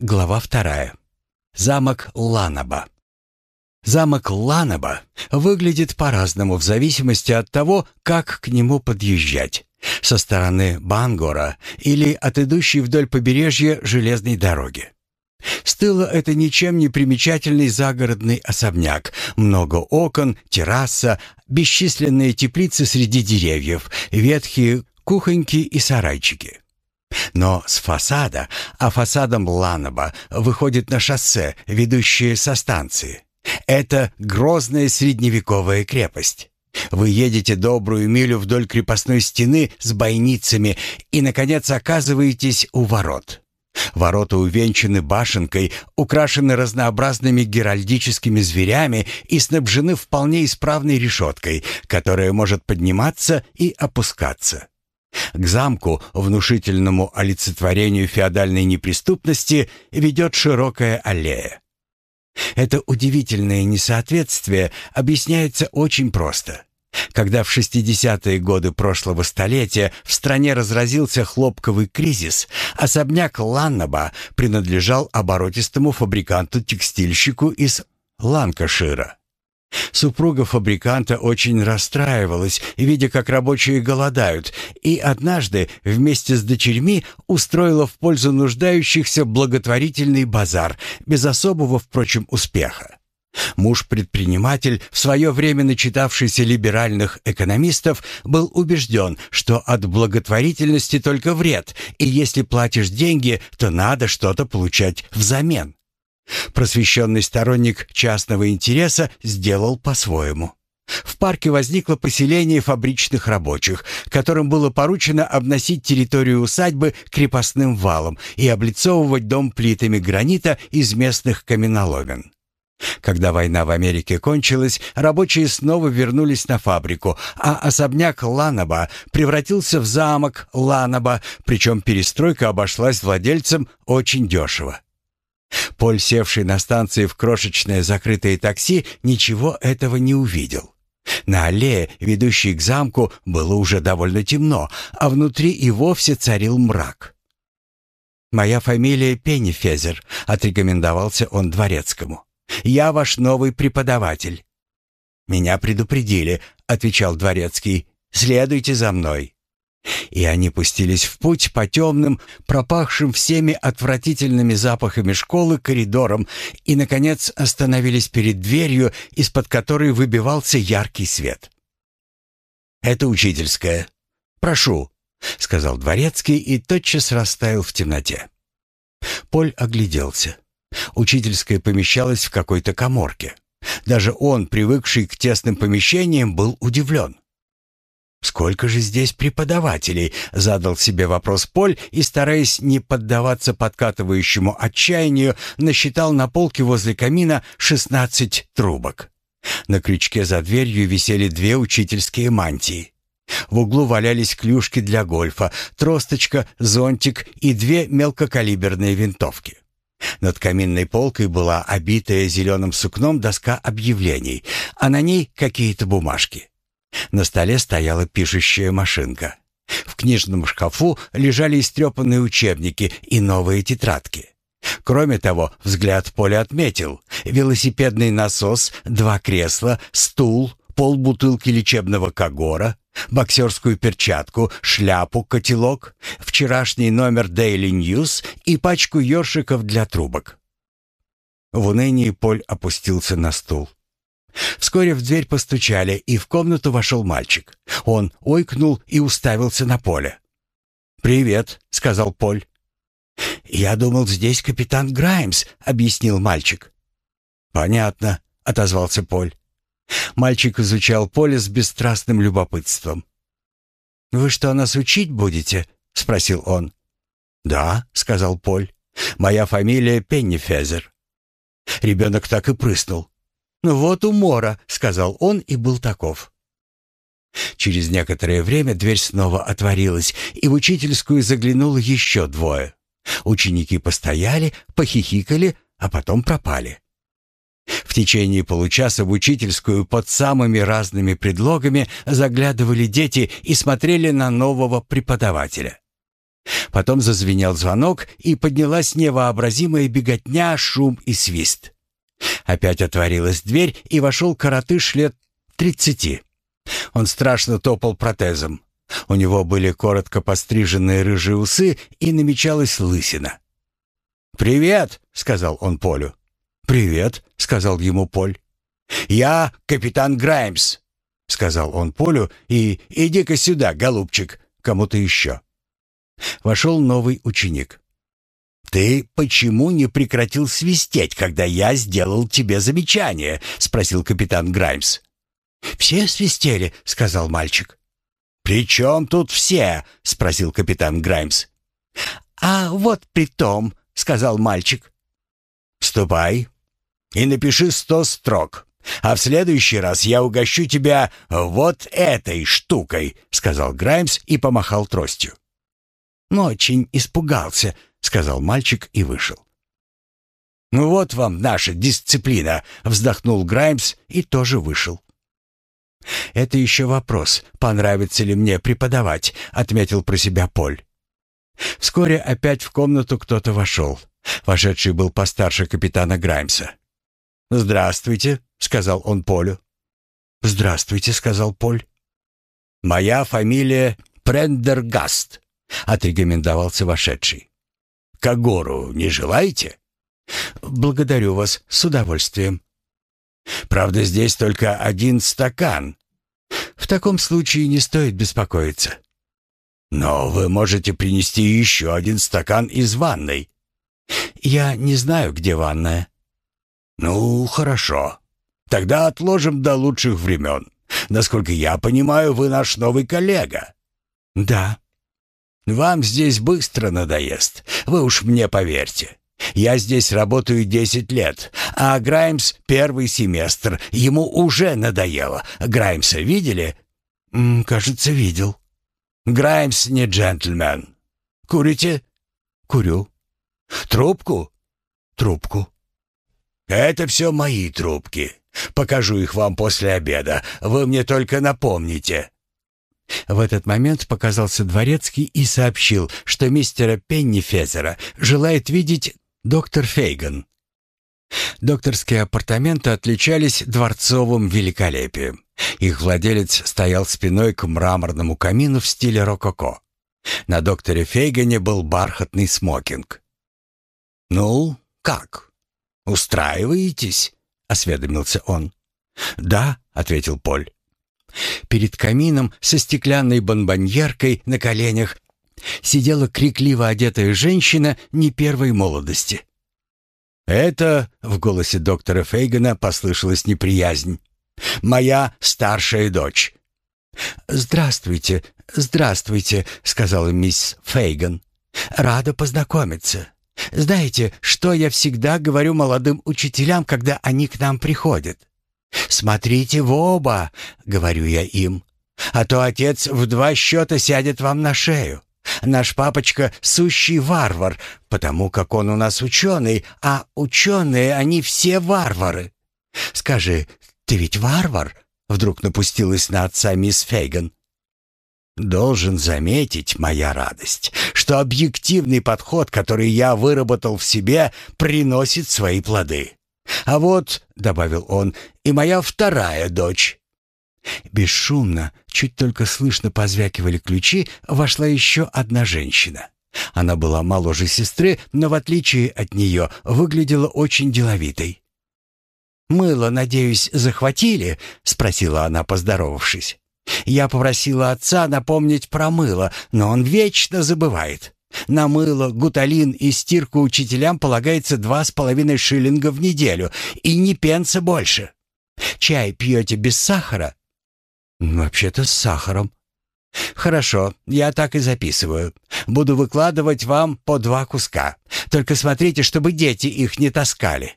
Глава вторая. Замок Ланаба. Замок Ланаба выглядит по-разному в зависимости от того, как к нему подъезжать. Со стороны Бангора или от идущей вдоль побережья железной дороги. С тыла это ничем не примечательный загородный особняк. Много окон, терраса, бесчисленные теплицы среди деревьев, ветхие кухоньки и сарайчики. Но с фасада, а фасадом Ланаба, выходит на шоссе, ведущее со станции. Это грозная средневековая крепость. Вы едете добрую милю вдоль крепостной стены с бойницами и, наконец, оказываетесь у ворот. Ворота увенчаны башенкой, украшены разнообразными геральдическими зверями и снабжены вполне исправной решеткой, которая может подниматься и опускаться. К замку, внушительному олицетворению феодальной неприступности, ведет широкая аллея. Это удивительное несоответствие объясняется очень просто. Когда в 60-е годы прошлого столетия в стране разразился хлопковый кризис, особняк Ланнаба принадлежал оборотистому фабриканту-текстильщику из Ланкашира. Супруга фабриканта очень расстраивалась, видя, как рабочие голодают, и однажды вместе с дочерьми устроила в пользу нуждающихся благотворительный базар, без особого, впрочем, успеха. Муж-предприниматель, в свое время начитавшийся либеральных экономистов, был убежден, что от благотворительности только вред, и если платишь деньги, то надо что-то получать взамен. Просвещенный сторонник частного интереса сделал по-своему. В парке возникло поселение фабричных рабочих, которым было поручено обносить территорию усадьбы крепостным валом и облицовывать дом плитами гранита из местных каменоломен. Когда война в Америке кончилась, рабочие снова вернулись на фабрику, а особняк Ланаба превратился в замок Ланаба, причем перестройка обошлась владельцам очень дешево. Поль, севший на станции в крошечное закрытое такси, ничего этого не увидел. На аллее, ведущей к замку, было уже довольно темно, а внутри и вовсе царил мрак. «Моя фамилия Пеннифезер», — отрекомендовался он дворецкому. «Я ваш новый преподаватель». «Меня предупредили», — отвечал дворецкий. «Следуйте за мной». И они пустились в путь по темным, пропахшим всеми отвратительными запахами школы коридорам и, наконец, остановились перед дверью, из-под которой выбивался яркий свет. «Это учительская. Прошу», — сказал дворецкий и тотчас растаял в темноте. Поль огляделся. Учительская помещалась в какой-то коморке. Даже он, привыкший к тесным помещениям, был удивлен. «Сколько же здесь преподавателей?» — задал себе вопрос Поль и, стараясь не поддаваться подкатывающему отчаянию, насчитал на полке возле камина шестнадцать трубок. На крючке за дверью висели две учительские мантии. В углу валялись клюшки для гольфа, тросточка, зонтик и две мелкокалиберные винтовки. Над каминной полкой была обитая зеленым сукном доска объявлений, а на ней какие-то бумажки. На столе стояла пишущая машинка. В книжном шкафу лежали истрепанные учебники и новые тетрадки. Кроме того, взгляд Поля отметил велосипедный насос, два кресла, стул, полбутылки лечебного кагора, боксерскую перчатку, шляпу, котелок, вчерашний номер Daily News и пачку ёршиков для трубок. В унынии Поль опустился на стул. Вскоре в дверь постучали, и в комнату вошел мальчик. Он ойкнул и уставился на поле. «Привет», — сказал Поль. «Я думал, здесь капитан Граймс», — объяснил мальчик. «Понятно», — отозвался Поль. Мальчик изучал поле с бесстрастным любопытством. «Вы что, нас учить будете?» — спросил он. «Да», — сказал Поль. «Моя фамилия Пеннифезер». Ребенок так и прыснул. «Ну вот умора», — сказал он и был таков. Через некоторое время дверь снова отворилась, и в учительскую заглянуло еще двое. Ученики постояли, похихикали, а потом пропали. В течение получаса в учительскую под самыми разными предлогами заглядывали дети и смотрели на нового преподавателя. Потом зазвенел звонок, и поднялась невообразимая беготня, шум и свист. Опять отворилась дверь, и вошел коротыш лет тридцати. Он страшно топал протезом. У него были коротко постриженные рыжие усы, и намечалась лысина. «Привет!» — сказал он Полю. «Привет!» — сказал ему Поль. «Я капитан Граймс», — сказал он Полю, «и иди-ка сюда, голубчик, кому-то еще». Вошел новый ученик. «Ты почему не прекратил свистеть, когда я сделал тебе замечание?» — спросил капитан Граймс. «Все свистели», — сказал мальчик. «При чем тут все?» — спросил капитан Граймс. «А вот при том», — сказал мальчик. «Ступай и напиши сто строк, а в следующий раз я угощу тебя вот этой штукой», — сказал Граймс и помахал тростью. «Очень испугался», — сказал мальчик и вышел. «Ну вот вам наша дисциплина», — вздохнул Граймс и тоже вышел. «Это еще вопрос, понравится ли мне преподавать», — отметил про себя Поль. Вскоре опять в комнату кто-то вошел. Вошедший был постарше капитана Граймса. «Здравствуйте», — сказал он Полю. «Здравствуйте», — сказал Поль. «Моя фамилия Прендергаст», — отрекомендовался вошедший. «Кагору не желаете?» «Благодарю вас с удовольствием». «Правда, здесь только один стакан». «В таком случае не стоит беспокоиться». «Но вы можете принести еще один стакан из ванной». «Я не знаю, где ванная». «Ну, хорошо. Тогда отложим до лучших времен. Насколько я понимаю, вы наш новый коллега». «Да». «Вам здесь быстро надоест. Вы уж мне поверьте. Я здесь работаю десять лет, а Граймс первый семестр. Ему уже надоело. Граймса видели?» «Кажется, видел». «Граймс не джентльмен. Курите?» «Курю». «Трубку?» «Трубку». «Это все мои трубки. Покажу их вам после обеда. Вы мне только напомните». В этот момент показался дворецкий и сообщил, что мистера Пеннифезера желает видеть доктор Фейган. Докторские апартаменты отличались дворцовым великолепием. Их владелец стоял спиной к мраморному камину в стиле рококо. На докторе Фейгане был бархатный смокинг. «Ну, как? Устраиваетесь?» — осведомился он. «Да», — ответил Поль. Перед камином со стеклянной бонбоньеркой на коленях сидела крикливо одетая женщина не первой молодости. «Это...» — в голосе доктора Фейгана послышалась неприязнь. «Моя старшая дочь». «Здравствуйте, здравствуйте», — сказала мисс Фейган. «Рада познакомиться. Знаете, что я всегда говорю молодым учителям, когда они к нам приходят? «Смотрите в оба», — говорю я им, «а то отец в два счета сядет вам на шею. Наш папочка — сущий варвар, потому как он у нас ученый, а ученые, они все варвары. Скажи, ты ведь варвар?» — вдруг напустилась на отца мисс Фейган. Должен заметить, моя радость, что объективный подход, который я выработал в себе, приносит свои плоды. А вот, — добавил он, — и моя вторая дочь. Бесшумно, чуть только слышно позвякивали ключи, вошла еще одна женщина. Она была моложе сестры, но в отличие от нее выглядела очень деловитой. «Мыло, надеюсь, захватили?» — спросила она, поздоровавшись. «Я попросила отца напомнить про мыло, но он вечно забывает. На мыло, гуталин и стирку учителям полагается два с половиной шиллинга в неделю, и не пенса больше. Чай пьете без сахара? Вообще-то с сахаром. Хорошо, я так и записываю. Буду выкладывать вам по два куска. Только смотрите, чтобы дети их не таскали.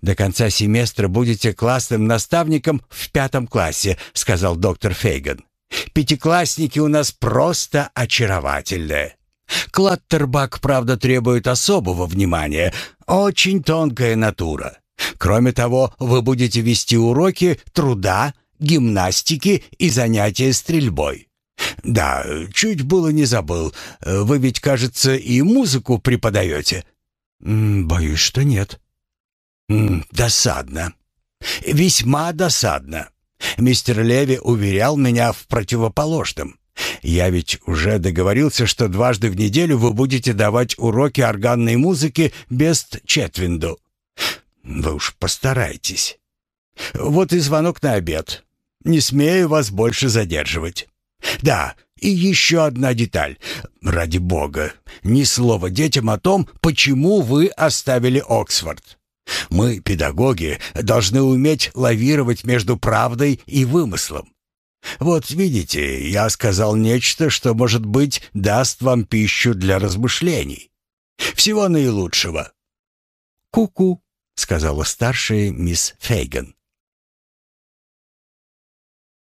До конца семестра будете классным наставником в пятом классе, сказал доктор Фейган. Пятиклассники у нас просто очаровательные. Клаттербак, правда, требует особого внимания. Очень тонкая натура. Кроме того, вы будете вести уроки труда, гимнастики и занятия стрельбой. «Да, чуть было не забыл. Вы ведь, кажется, и музыку преподаете?» «Боюсь, что нет». «Досадно. Весьма досадно. Мистер Леви уверял меня в противоположном. Я ведь уже договорился, что дважды в неделю вы будете давать уроки органной музыки без Четвинду. Вы уж постарайтесь. Вот и звонок на обед. Не смею вас больше задерживать. Да, и еще одна деталь. Ради бога, ни слова детям о том, почему вы оставили Оксфорд. Мы, педагоги, должны уметь лавировать между правдой и вымыслом. Вот видите, я сказал нечто, что, может быть, даст вам пищу для размышлений. Всего наилучшего. Ку-ку, сказала старшая мисс Фейган.